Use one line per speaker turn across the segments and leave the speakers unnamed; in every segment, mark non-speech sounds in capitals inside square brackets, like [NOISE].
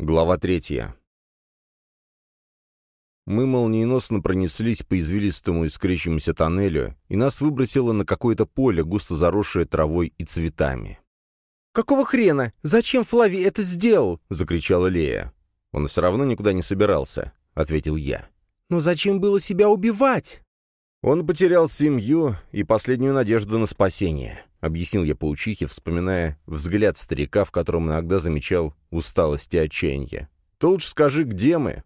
Глава третья. Мы молниеносно пронеслись по извилистому искрящемуся тоннелю, и нас выбросило на какое-то поле, густо заросшее травой и цветами.
«Какого хрена? Зачем Флавий это сделал?»
— закричала Лея. «Он все равно никуда не собирался», — ответил я.
«Но зачем было себя убивать?»
«Он потерял семью и последнюю надежду на спасение», — объяснил я паучихе, вспоминая взгляд старика, в котором иногда замечал усталость и отчаяние. «Ты лучше скажи, где мы?»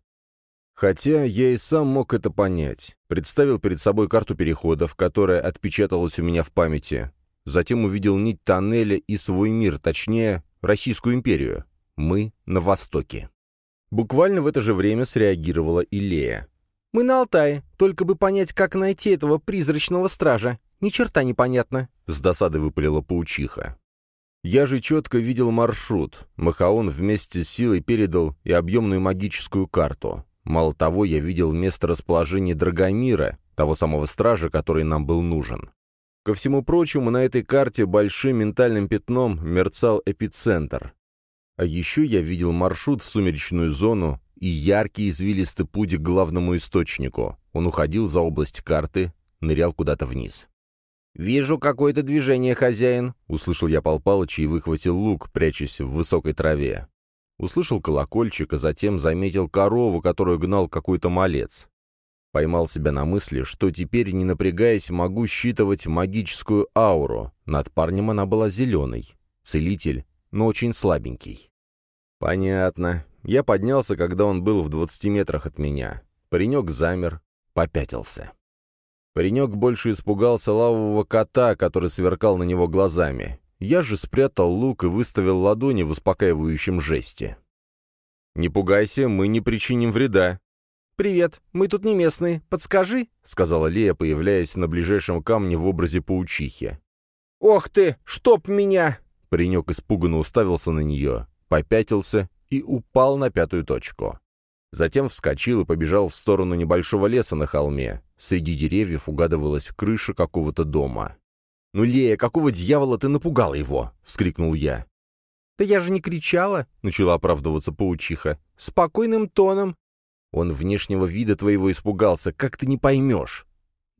Хотя я и сам мог это понять. Представил перед собой карту переходов, которая отпечаталась у меня в памяти. Затем увидел нить тоннеля и свой мир, точнее, Российскую империю. Мы на востоке. Буквально в это же время среагировала и Лея.
«Мы на Алтае, только бы понять, как найти этого призрачного стража. Ни черта непонятно», —
с досады выпалила паучиха. Я же четко видел маршрут. Махаон вместе с силой передал и объемную магическую карту. Мало того, я видел место расположения Драгомира, того самого стража, который нам был нужен. Ко всему прочему, на этой карте большим ментальным пятном мерцал эпицентр. А еще я видел маршрут в сумеречную зону и яркий извилистый путь к главному источнику. Он уходил за область карты, нырял куда-то вниз.
«Вижу какое-то движение, хозяин», —
услышал я Пал Палыча и выхватил лук, прячась в высокой траве. Услышал колокольчик, а затем заметил корову, которую гнал какой-то малец. Поймал себя на мысли, что теперь, не напрягаясь, могу считывать магическую ауру. Над парнем она была зеленой. Целитель, но очень слабенький. Понятно. Я поднялся, когда он был в двадцати метрах от меня. Паренек замер, попятился. Паренек больше испугался лавового кота, который сверкал на него глазами. Я же спрятал лук и выставил ладони в успокаивающем жесте. «Не пугайся, мы не причиним вреда».
«Привет, мы тут не местные, подскажи», —
сказала Лея, появляясь на ближайшем камне в образе паучихи.
«Ох ты, чтоб меня!»
Паренек испуганно уставился на нее, попятился и упал на пятую точку. Затем вскочил и побежал в сторону небольшого леса на холме. Среди деревьев угадывалась крыша какого-то дома. «Ну, Лея, какого дьявола ты напугала его?» — вскрикнул я.
«Да я же не кричала», — начала оправдываться паучиха. «Спокойным тоном».
«Он внешнего вида твоего испугался, как ты не поймешь».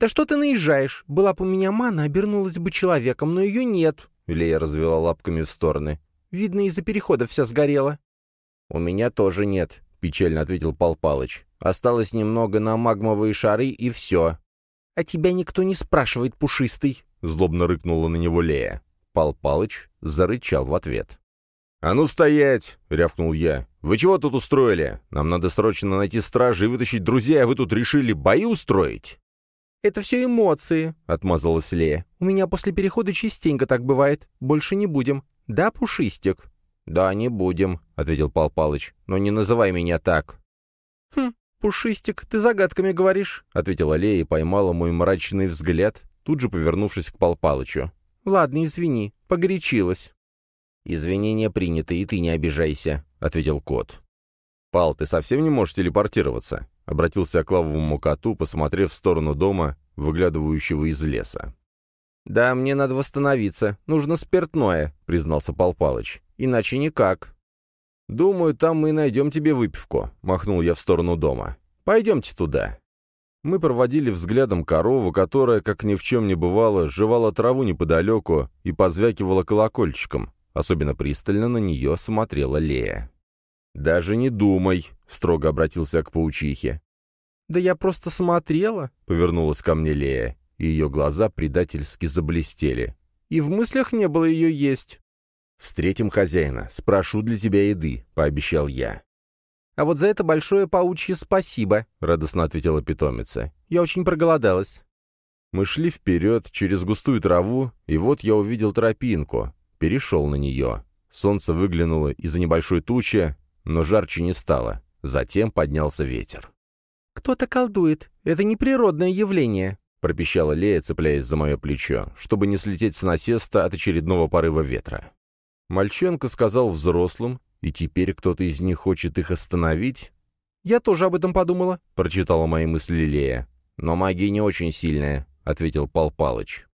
«Да что ты наезжаешь? Была бы у меня мана, обернулась бы человеком, но ее нет», — Лея развела лапками в стороны. «Видно, из-за перехода вся сгорела».
«У меня тоже нет», — печально ответил Пал Палыч. «Осталось немного на магмовые шары, и все».
«А тебя никто не спрашивает, пушистый», —
злобно рыкнула на него Лея. Пал Палыч зарычал в ответ. «А ну стоять!» — рявкнул я. «Вы чего тут устроили? Нам надо срочно найти стражи и вытащить друзей, а вы тут решили бои устроить?»
«Это все эмоции», — отмазалась Лея. «У меня после перехода частенько так бывает. Больше не будем. Да, Пушистик?»
«Да, не будем», — ответил Пал Палыч. «Но не называй меня так».
«Хм, Пушистик, ты загадками говоришь», — ответила Лея и поймала мой мрачный взгляд, тут же повернувшись к Пал Палычу. «Ладно, извини, погорячилась».
«Извинения приняты, и ты не обижайся», — ответил кот. «Пал, ты совсем не можешь телепортироваться?» — обратился к лавовому коту, посмотрев в сторону дома, выглядывающего из леса.
«Да, мне надо восстановиться. Нужно спиртное», — признался Пал Палыч. «Иначе никак».
«Думаю, там мы найдем тебе выпивку», — махнул я в сторону дома. «Пойдемте туда». Мы проводили взглядом корову, которая, как ни в чем не бывало, жевала траву неподалеку и позвякивала колокольчиком. Особенно пристально на нее смотрела Лея. «Даже не думай», — строго обратился к паучихе.
«Да я просто смотрела», —
повернулась ко мне Лея, и ее глаза предательски заблестели.
«И в мыслях не было ее есть».
«Встретим хозяина, спрошу для тебя еды», — пообещал я.
«А вот за это большое паучье спасибо», — радостно ответила питомица. «Я очень проголодалась».
Мы шли вперед через густую траву, и вот я увидел тропинку, перешел на нее. Солнце выглянуло из-за небольшой тучи, но жарче не стало. Затем поднялся ветер.
«Кто-то колдует. Это неприродное явление», —
пропищала Лея, цепляясь за мое плечо, чтобы не слететь с насеста от очередного порыва ветра. Мальчонка сказал взрослым, и теперь кто-то из них хочет их остановить?
«Я тоже об этом подумала», —
прочитала мои мысли Лея. «Но магия не очень сильная», — ответил Пал Палыч.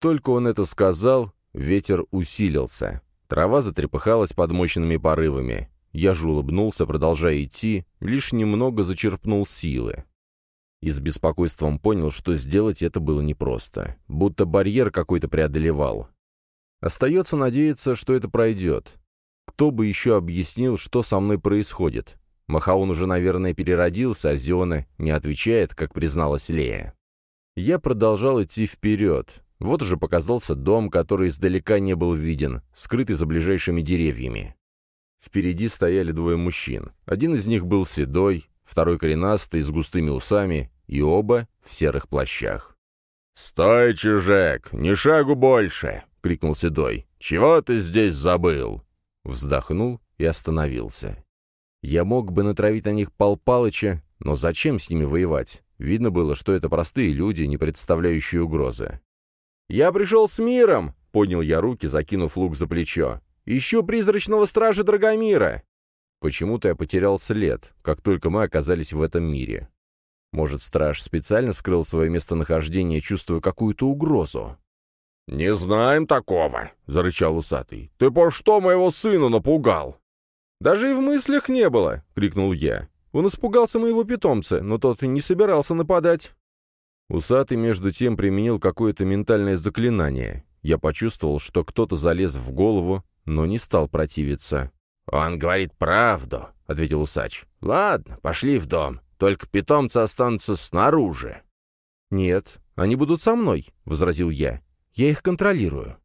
Только он это сказал, ветер усилился. Трава затрепыхалась под мощными порывами. Я же улыбнулся, продолжая идти, лишь немного зачерпнул силы. И с беспокойством понял, что сделать это было непросто, будто барьер какой-то преодолевал. Остается надеяться, что это пройдет. Кто бы еще объяснил, что со мной происходит? Махаон уже, наверное, переродился, а Зиона не отвечает, как призналась Лея. Я продолжал идти вперед. Вот уже показался дом, который издалека не был виден, скрытый за ближайшими деревьями. Впереди стояли двое мужчин. Один из них был седой, второй коренастый, с густыми усами, и оба в серых плащах.
«Стой, чужак, ни шагу больше!» — крикнул Седой. «Чего ты здесь забыл?»
Вздохнул и остановился. Я мог бы натравить на них Пал Палыча, но зачем с ними воевать? Видно было, что это простые люди, не представляющие угрозы. «Я пришел с миром!» — поднял я руки, закинув лук за плечо. «Ищу призрачного стража Драгомира!» Почему-то я потерял след, как только мы оказались в этом мире. Может, страж специально скрыл свое местонахождение, чувствуя какую-то угрозу?
«Не знаем такого», — зарычал усатый. «Ты по что моего сына напугал?»
«Даже и в мыслях не было!» — крикнул я. Он испугался моего питомца, но тот и не собирался нападать.
Усатый, между тем, применил какое-то ментальное заклинание. Я почувствовал, что кто-то залез в голову, но не стал противиться.
«Он говорит правду», — ответил усач. «Ладно, пошли в дом. Только питомцы останутся снаружи».
«Нет, они будут со мной», — возразил я. Я их контролирую».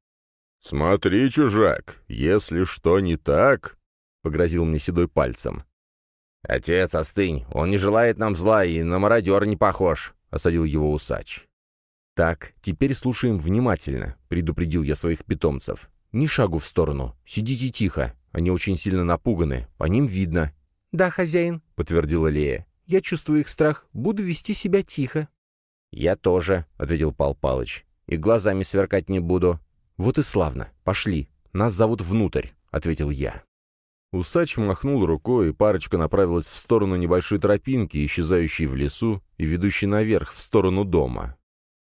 «Смотри, чужак, если что не так...» — погрозил мне седой пальцем.
«Отец, остынь, он не желает нам зла и на мародера не похож», — осадил его усач. «Так, теперь слушаем внимательно», — предупредил я своих питомцев. «Ни шагу в сторону. Сидите тихо. Они очень сильно напуганы. По ним видно».
«Да, хозяин», — подтвердила Лея. «Я чувствую их страх. Буду вести себя тихо».
«Я тоже», — ответил Пал Палыч и глазами сверкать не буду. Вот и славно. Пошли. Нас зовут внутрь», — ответил я. Усач махнул рукой, и парочка направилась в сторону небольшой тропинки, исчезающей в лесу и ведущей наверх, в сторону дома.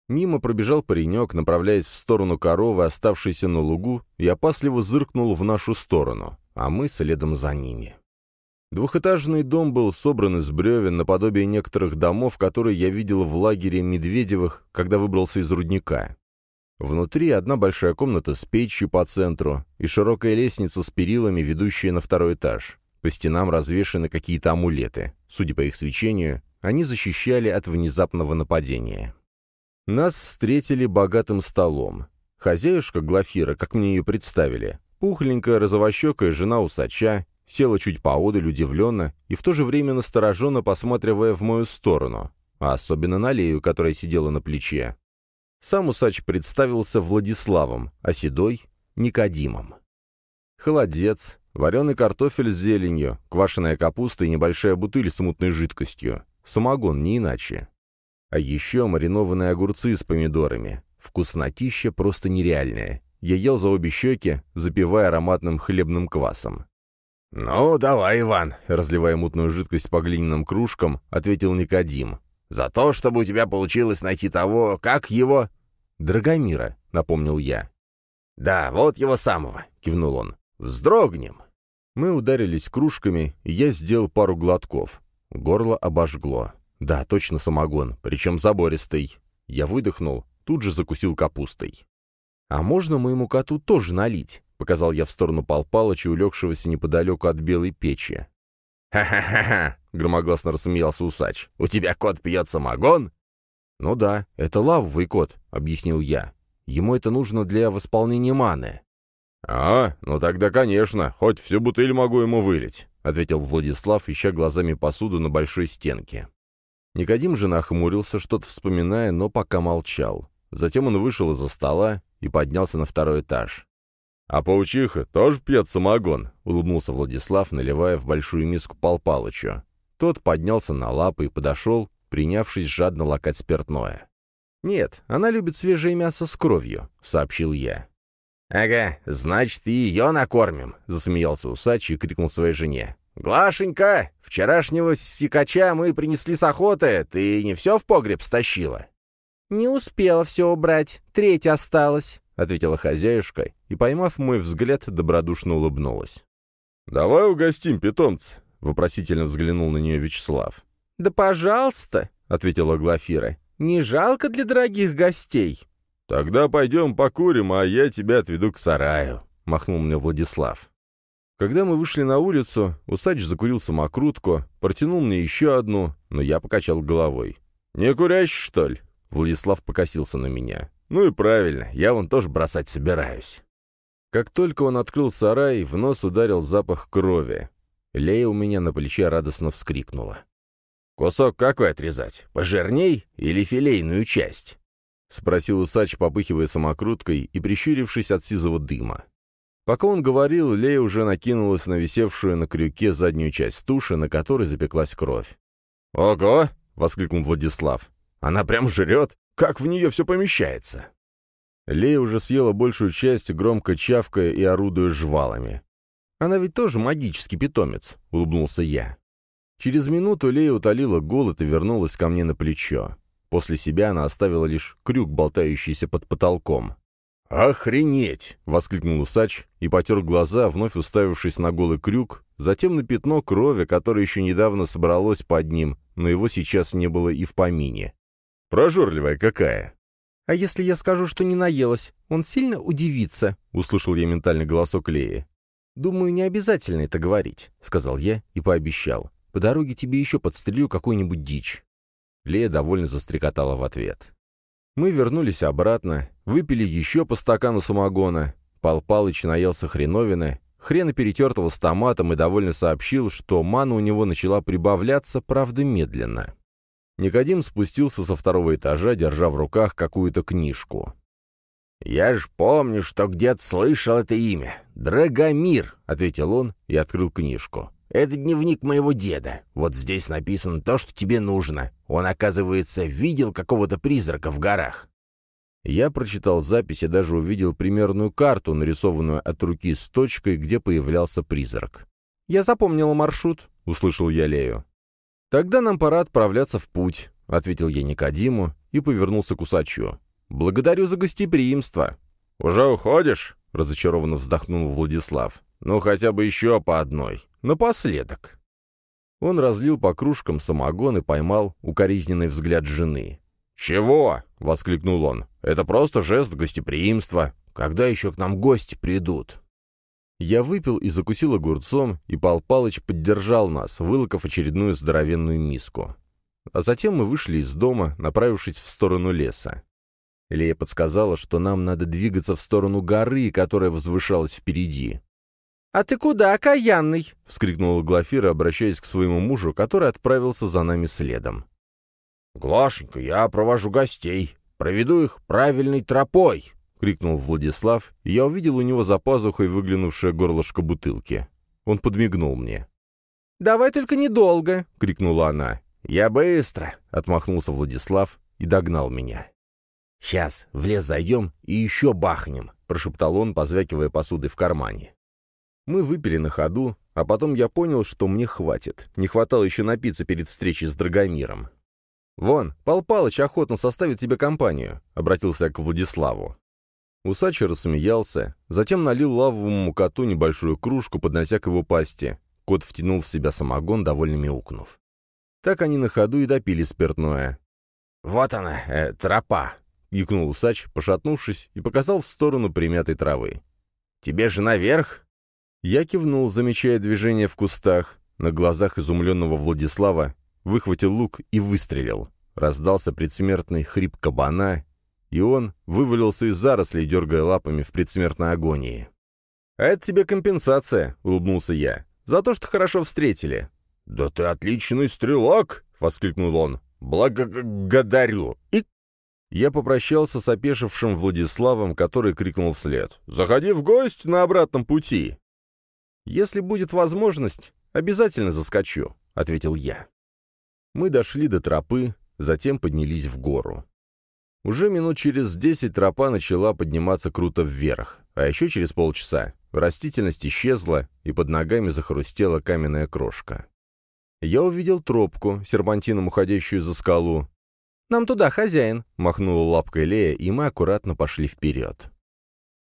Мимо пробежал паренек, направляясь в сторону коровы, оставшейся на лугу, и опасливо зыркнул в нашу сторону, а мы следом за ними. Двухэтажный дом был собран из бревен наподобие некоторых домов, которые я видел в лагере Медведевых, когда выбрался из рудника. Внутри одна большая комната с печью по центру и широкая лестница с перилами, ведущая на второй этаж. По стенам развешаны какие-то амулеты. Судя по их свечению, они защищали от внезапного нападения. Нас встретили богатым столом. Хозяюшка Глафира, как мне ее представили, пухленькая розовощекая жена усача, села чуть поодаль удивленно и в то же время настороженно посматривая в мою сторону, а особенно на Лею, которая сидела на плече. Сам усач представился Владиславом, а седой — Никодимом. Холодец, вареный картофель с зеленью, квашеная капуста и небольшая бутыль с мутной жидкостью. Самогон, не иначе. А еще маринованные огурцы с помидорами. Вкуснотища просто нереальная. Я ел за обе щеки, запивая ароматным хлебным квасом.
«Ну, давай, Иван», —
разливая мутную жидкость по глиняным кружкам, ответил Никодим.
«За то, чтобы у тебя получилось найти того, как его...»
«Драгомира», — напомнил я.
«Да, вот его самого», — кивнул он. «Вздрогнем».
Мы ударились кружками, и я сделал пару глотков. Горло обожгло. Да, точно самогон, причем забористый. Я выдохнул, тут же закусил капустой. «А можно моему коту тоже налить?» Показал я в сторону Пал Палыча, улегшегося неподалеку от белой печи.
«Ха-ха-ха-ха!» — громогласно рассмеялся усач. «У тебя кот пьет самогон?»
«Ну да, это лавовый кот», — объяснил я. «Ему это нужно для восполнения маны».
«А, ну тогда, конечно, хоть всю бутыль могу ему вылить», — ответил Владислав, ища глазами посуду на большой стенке.
Никодим же нахмурился, что-то вспоминая, но пока молчал. Затем он вышел из-за стола и поднялся на второй этаж.
«А паучиха тоже пьет самогон», — улыбнулся Владислав, наливая в большую миску Пал Палычу.
Тот поднялся на лапы и подошел, принявшись жадно лакать спиртное. «Нет, она любит свежее мясо с кровью», — сообщил я.
«Ага, значит, и ее накормим», — засмеялся усач и крикнул своей жене. «Глашенька, вчерашнего сикача мы принесли с охоты, ты не все в погреб стащила?»
«Не успела все убрать, треть осталась», —
ответила хозяюшка и, поймав мой взгляд, добродушно улыбнулась. «Давай угостим питомца», — вопросительно взглянул на нее Вячеслав.
«Да пожалуйста», — ответила Глафира. «Не жалко для дорогих гостей».
«Тогда пойдем покурим, а я тебя отведу к сараю», — махнул мне Владислав. Когда мы вышли на улицу, усач закурил самокрутку, протянул мне еще одну, но я покачал головой. «Не курящий, что ли?» Владислав покосился на меня. «Ну и правильно, я вон тоже бросать собираюсь». Как только он открыл сарай, в нос ударил запах крови. Лея у меня на плече радостно вскрикнула. «Кусок какой отрезать? Пожирней или филейную часть?» — спросил усач, попыхивая самокруткой и прищурившись от сизого дыма. Пока он говорил, Лея уже накинулась на висевшую на крюке заднюю часть туши, на которой запеклась кровь. «Ого!» — воскликнул Владислав. «Она прям жрет! Как в нее все помещается!» Лея уже съела большую часть, громко чавкая и орудуя жвалами. «Она ведь тоже магический питомец», — улыбнулся я. Через минуту Лея утолила голод и вернулась ко мне на плечо. После себя она оставила лишь крюк, болтающийся под потолком. «Охренеть!» — воскликнул усач и потер глаза, вновь уставившись на голый крюк, затем на пятно крови, которое еще недавно собралось под ним, но его сейчас не было и в помине. «Прожорливая какая!»
«А если я скажу, что не наелась, он сильно удивится?» — услышал я ментальный голосок Леи. «Думаю, не обязательно это говорить», — сказал я и пообещал. «По дороге тебе еще подстрелю какую-нибудь дичь». Лея довольно застрекотала в ответ. Мы вернулись обратно, выпили еще по стакану самогона. Пал Палыч наелся хреновины, хрена перетертого с томатом и довольно сообщил, что мана у него начала прибавляться, правда, медленно. Никодим спустился со второго этажа, держа в руках какую-то книжку.
«Я ж помню, что где-то слышал это имя. Драгомир», — ответил он и открыл книжку. «Это дневник моего деда. Вот здесь написано то, что тебе нужно. Он, оказывается, видел какого-то призрака в горах».
Я прочитал запись и даже увидел примерную карту, нарисованную от руки с точкой, где появлялся призрак.
«Я запомнила маршрут», — услышал я Лею.
«Тогда нам пора отправляться в путь», — ответил я Никодиму и повернулся к усачу. «Благодарю за гостеприимство». «Уже уходишь?» — разочарованно вздохнул Владислав. «Ну, хотя бы еще по одной. Напоследок». Он разлил по кружкам самогон и поймал укоризненный взгляд жены. «Чего?» — воскликнул он. «Это просто жест гостеприимства. Когда еще к нам гости придут?» Я выпил и закусил огурцом, и Пал Палыч поддержал нас, вылокав очередную здоровенную миску. А затем мы вышли из дома, направившись в сторону леса. Лея подсказала, что нам надо двигаться в сторону горы, которая возвышалась впереди.
«А ты куда, окаянный?»
— вскрикнула Глафира, обращаясь к своему мужу, который отправился за нами следом.
«Глашенька, я провожу гостей. Проведу их правильной тропой!» — крикнул Владислав, и я увидел у него за пазухой выглянувшее горлышко бутылки. Он подмигнул мне.
«Давай только недолго!»
— крикнула она. «Я быстро!» — отмахнулся Владислав и догнал меня.
«Сейчас в лес зайдем и еще бахнем», — прошептал он, позвякивая посудой в кармане.
Мы выпили на ходу, а потом я понял, что мне хватит. Не хватало еще напиться перед встречей с Драгомиром. «Вон, Пал Палыч охотно составит тебе компанию», — обратился я к Владиславу. Усач рассмеялся, затем налил лавовому коту небольшую кружку, поднося к его пасти. Кот втянул в себя самогон, довольно мяукнув. Так они на ходу и допили спиртное.
«Вот она, э, тропа», —
икнул усач, пошатнувшись, и показал в сторону примятой травы.
«Тебе же наверх?»
Я кивнул, замечая движение в кустах. На глазах изумленного Владислава выхватил лук и выстрелил. Раздался предсмертный хрип кабана, и он вывалился из зарослей, дергая лапами в предсмертной агонии. «А это тебе компенсация», — улыбнулся я, — «за то, что хорошо встретили».
«Да ты отличный стрелок!» — воскликнул он. «Благодарю!» И
я попрощался с опешившим Владиславом, который крикнул вслед. «Заходи в гость на обратном пути!» «Если будет возможность, обязательно заскочу», — ответил я. Мы дошли до тропы, затем поднялись в гору. Уже минут через десять тропа начала подниматься круто вверх, а еще через полчаса растительность исчезла, и под ногами захрустела каменная крошка. Я увидел тропку, серпантином уходящую за скалу.
«Нам туда, хозяин!»
— махнула лапкой Лея, и мы аккуратно пошли вперед.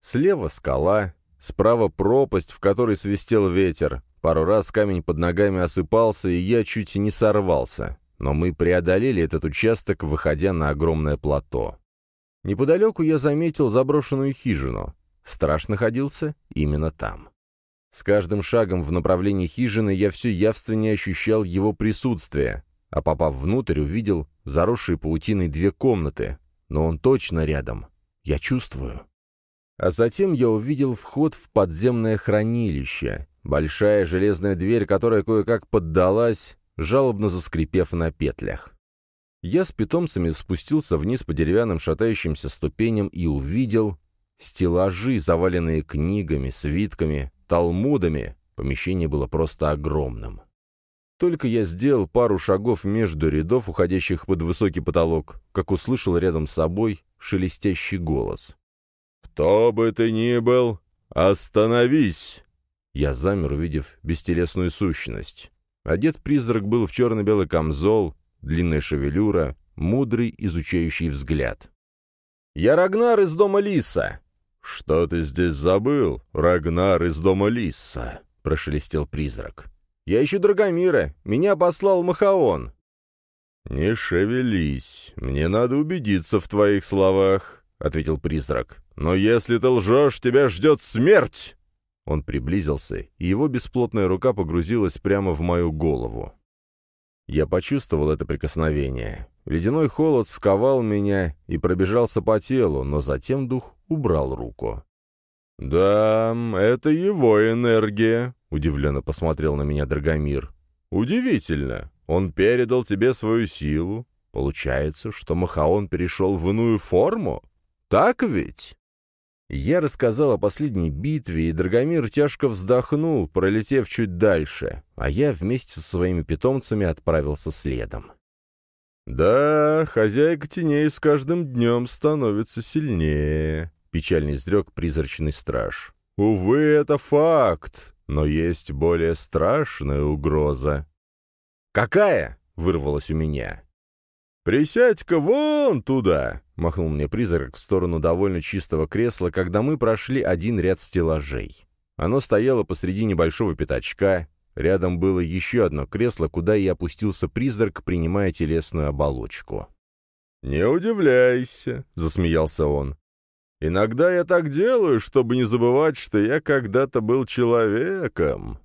Слева скала, Справа пропасть, в которой свистел ветер. Пару раз камень под ногами осыпался, и я чуть не сорвался. Но мы преодолели этот участок, выходя на огромное плато. Неподалеку я заметил заброшенную хижину. Страж находился именно там. С каждым шагом в направлении хижины я все явственнее ощущал его присутствие, а попав внутрь, увидел заросшие паутиной две комнаты. Но он точно рядом. Я чувствую. А затем я увидел вход в подземное хранилище. Большая железная дверь, которая кое-как поддалась, жалобно заскрипев на петлях. Я с питомцами спустился вниз по деревянным шатающимся ступеням и увидел стеллажи, заваленные книгами, свитками, талмудами. Помещение было просто огромным. Только я сделал пару шагов между рядов, уходящих под высокий потолок, как услышал рядом с собой шелестящий голос. «Кто бы ты ни был, остановись!» Я замер, увидев бестелесную сущность. Одет призрак был в черно-белый камзол, длинная шевелюра, мудрый, изучающий взгляд. «Я Рагнар из дома Лиса!» «Что ты здесь забыл, Рагнар из дома Лиса?» — прошелестел призрак. «Я ищу Драгомира. Меня послал Махаон». «Не шевелись. Мне надо убедиться в твоих словах», — ответил призрак. «Но если ты лжешь, тебя ждет смерть!» Он приблизился, и его бесплотная рука погрузилась прямо в мою голову. Я почувствовал это прикосновение. Ледяной холод сковал меня и пробежался по телу, но затем дух убрал руку. «Да, это его энергия», — удивленно посмотрел на меня Драгомир. «Удивительно. Он передал тебе свою силу. Получается, что Махаон перешел в иную форму? Так ведь?» Я рассказал о последней битве, и Драгомир тяжко вздохнул, пролетев чуть дальше, а я вместе со своими питомцами отправился следом. «Да, хозяйка теней с каждым днем становится сильнее», — печально изрек призрачный страж. «Увы, это факт, но есть более страшная угроза». «Какая?» — вырвалось у меня. «Присядь-ка вон туда!» — махнул мне призрак в сторону довольно чистого кресла, когда мы прошли один ряд стеллажей. Оно стояло посреди небольшого пятачка, рядом было еще одно кресло, куда и опустился призрак, принимая телесную оболочку. «Не удивляйся», — засмеялся он. «Иногда я так делаю, чтобы не забывать, что я когда-то был человеком».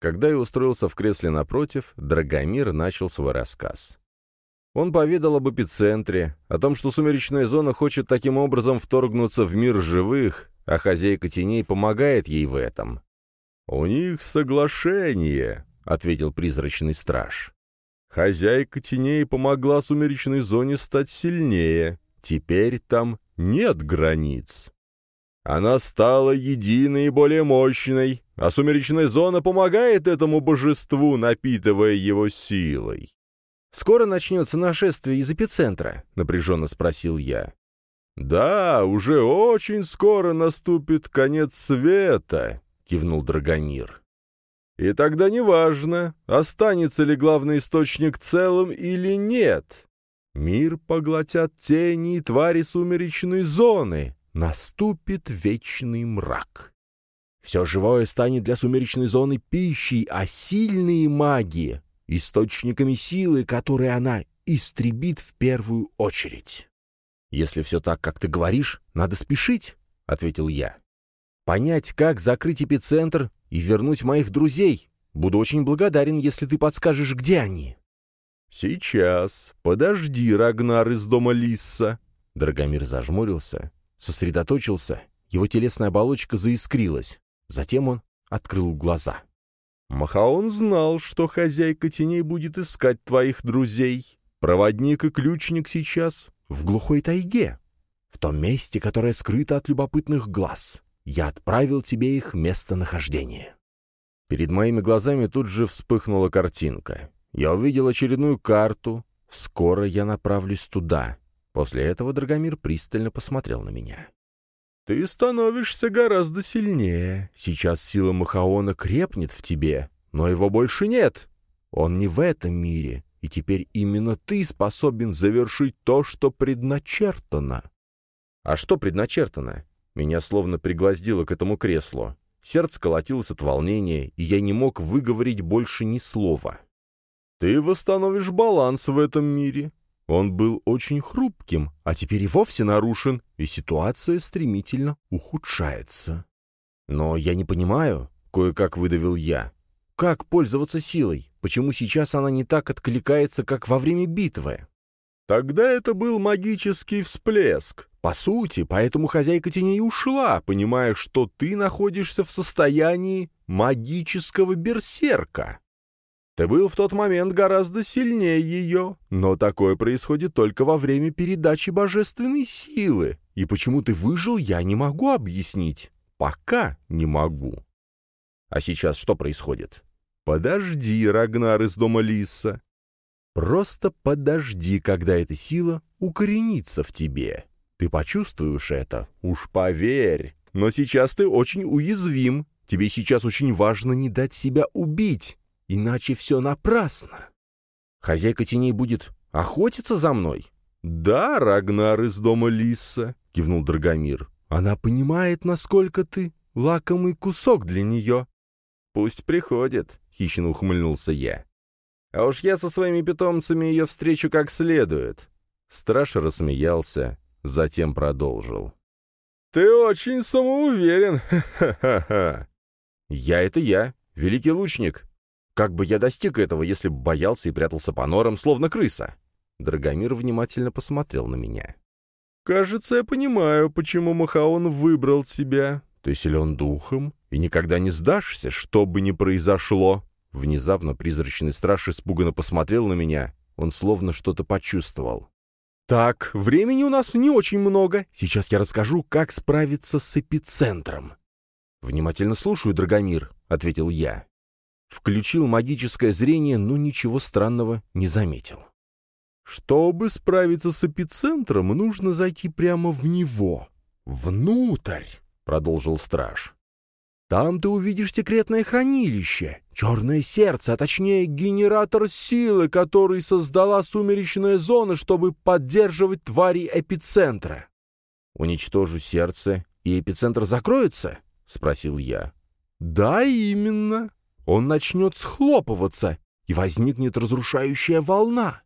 Когда я устроился в кресле напротив, Драгомир начал свой рассказ. Он поведал об эпицентре, о том, что сумеречная зона хочет таким образом вторгнуться в мир живых, а хозяйка теней помогает ей в этом. «У них соглашение», — ответил призрачный страж. «Хозяйка теней помогла сумеречной зоне стать сильнее. Теперь там нет границ. Она стала единой и более мощной, а сумеречная зона помогает этому божеству, напитывая его силой.
«Скоро начнется нашествие из эпицентра?» — напряженно спросил я.
«Да, уже очень скоро наступит конец света», — кивнул Драгомир. «И тогда неважно, останется ли главный источник целым или нет. Мир поглотят тени и твари сумеречной зоны. Наступит вечный мрак.
Все живое станет для сумеречной зоны пищей, а сильные маги источниками силы, которые она истребит в первую очередь. «Если все так, как ты говоришь, надо спешить», — ответил я. «Понять, как закрыть эпицентр и вернуть моих друзей. Буду очень благодарен, если ты подскажешь, где они».
«Сейчас. Подожди, Рагнар из дома Лисса».
Драгомир зажмурился, сосредоточился, его телесная оболочка заискрилась. Затем он открыл глаза.
Махаон знал, что хозяйка теней будет искать твоих друзей. Проводник и ключник сейчас в глухой тайге,
в том месте, которое скрыто от любопытных глаз. Я отправил тебе их местонахождение».
Перед моими глазами тут же вспыхнула картинка. Я увидел очередную карту. Скоро я направлюсь туда. После этого Драгомир пристально посмотрел на меня. Ты становишься гораздо сильнее. Сейчас сила Махаона крепнет в тебе, но его больше нет. Он не в этом мире, и теперь именно ты способен завершить то, что предначертано.
А что предначертано?
Меня словно пригвоздило к этому креслу. Сердце колотилось от волнения, и я не мог выговорить больше ни слова. «Ты восстановишь баланс в этом мире. Он был очень хрупким, а теперь и вовсе нарушен, и ситуация стремительно ухудшается». «Но я не понимаю», — кое-как выдавил я. «Как пользоваться силой? Почему сейчас она не так откликается, как во время битвы?» «Тогда это был магический всплеск. По сути, поэтому хозяйка теней ушла, понимая, что ты находишься в состоянии магического берсерка. Ты был в тот момент гораздо сильнее ее, но такое происходит только во время передачи божественной силы. И почему ты выжил, я не могу объяснить. Пока не могу. А сейчас что происходит? Подожди, Рагнар из дома Лиса. Просто подожди, когда эта сила укоренится в тебе. Ты почувствуешь это, уж поверь. Но сейчас ты очень уязвим. Тебе сейчас очень важно не дать себя убить, иначе все напрасно. Хозяйка теней будет охотиться за мной? Да, Рагнар из дома Лиса, кивнул Драгомир. Она понимает, насколько ты лакомый кусок для нее. Пусть приходит, хищно ухмыльнулся я. А уж я со своими питомцами ее встречу как следует. Страж рассмеялся, затем продолжил. «Ты очень самоуверен, [LAUGHS] ха-ха-ха!» «Я — это я, великий лучник. Как бы я достиг этого, если бы боялся и прятался по норам, словно крыса?» Драгомир внимательно посмотрел на меня. «Кажется, я понимаю, почему Махаон выбрал тебя. Ты силен духом и никогда не сдашься, что бы ни произошло». Внезапно призрачный страж испуганно посмотрел на меня. Он словно что-то почувствовал. «Так, времени у нас не очень много. Сейчас я расскажу, как справиться с эпицентром». «Внимательно слушаю, Драгомир», — ответил я. Включил магическое зрение, но ничего странного не заметил. «Чтобы справиться с эпицентром, нужно зайти прямо в него. Внутрь», — продолжил страж. Там ты увидишь секретное хранилище, черное сердце, а точнее генератор силы, который создала сумеречная зона, чтобы поддерживать твари эпицентра. «Уничтожу сердце, и эпицентр закроется?» — спросил я. «Да, именно. Он начнет схлопываться, и возникнет разрушающая волна.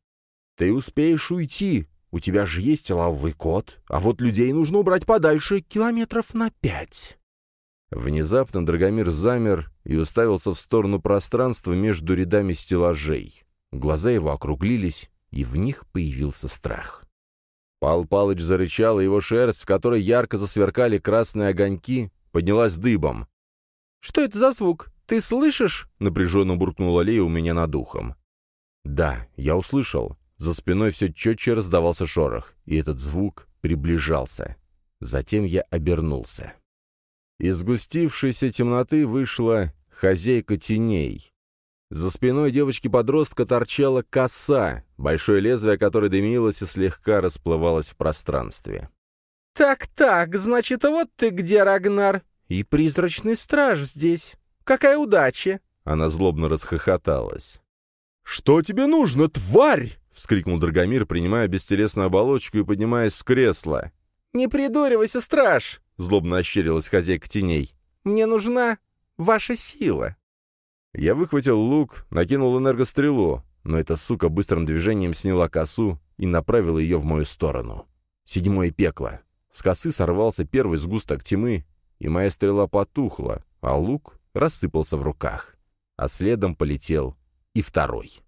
Ты успеешь уйти, у тебя же есть лавовый кот, а вот людей нужно убрать подальше километров на пять». Внезапно Драгомир замер и уставился в сторону пространства между рядами стеллажей. Глаза его округлились, и в них появился страх. Пал Палыч зарычал, и его шерсть, в которой ярко засверкали красные огоньки, поднялась дыбом. «Что это за звук? Ты слышишь?» — напряженно буркнула Лея у меня над ухом. «Да, я услышал. За спиной все четче раздавался шорох, и этот звук приближался. Затем я обернулся. Из сгустившейся темноты вышла хозяйка теней. За спиной девочки-подростка торчала коса, большое лезвие которой дымилось и слегка расплывалось в пространстве. «Так-так, значит, вот ты где, Рагнар! И призрачный страж здесь! Какая удача!» Она злобно расхохоталась. «Что тебе нужно, тварь?» — вскрикнул Драгомир, принимая бестелесную оболочку и поднимаясь с кресла. «Не придуривайся, страж!» — злобно ощерилась хозяйка теней. «Мне нужна ваша сила». Я выхватил лук, накинул энергострелу, но эта сука быстрым движением сняла косу и направила ее в мою сторону. Седьмое пекло. С косы сорвался первый сгусток тьмы, и моя стрела потухла, а лук рассыпался в руках. А следом полетел и второй.